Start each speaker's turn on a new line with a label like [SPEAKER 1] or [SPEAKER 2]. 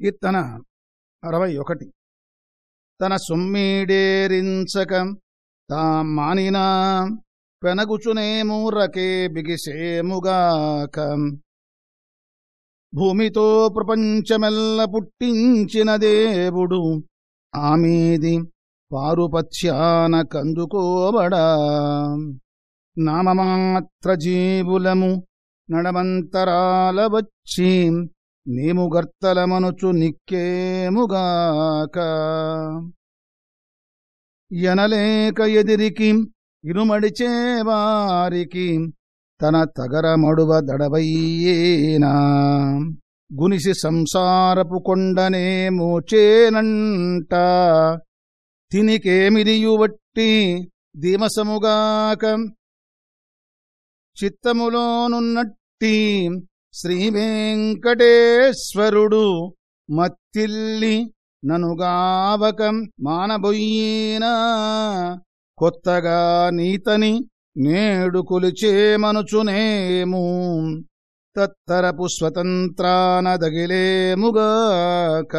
[SPEAKER 1] కీర్తన అరవై ఒకటి. తన సొమ్మీడేరించక తా మానినా పెనగుచునేమూరకే బిగిసేముగాక. భూమితో ప్రపంచమెల్ల పుట్టించిన దేవుడు ఆమెది పారుపత్యాన కందుకోబడా. నామమాత్ర జీవులము నడమంతరాల వచ్చి నీము గర్తలమనుచు నిక్కేముగాక. ఎనలేక ఎదిరికి ఇరుమడిచేవారికి తన తగరమడువ దడవయ్యేనా. గునిసి సంసారపు కొండనే మోచేనంట. తినికేమిదియువట్టి దీమసముగాక. చిత్తములోనున్నట్టి శ్రీవేంకటేశ్వరుడు మత్తిల్లి ననుగావకం మానబొయ్యేనా. కొత్తగా నీతని నేడు కొలిచేమనుచునేము. తత్తరపు స్వతంత్రానదగిలేముగాక